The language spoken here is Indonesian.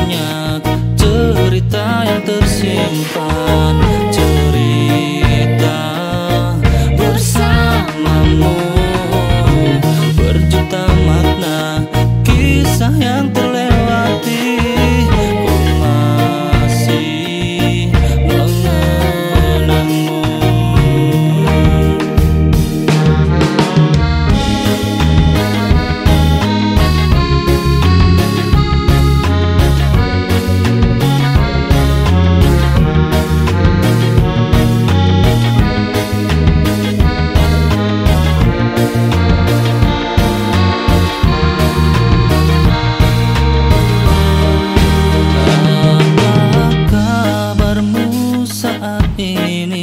banyak cerita yang tersimpan ni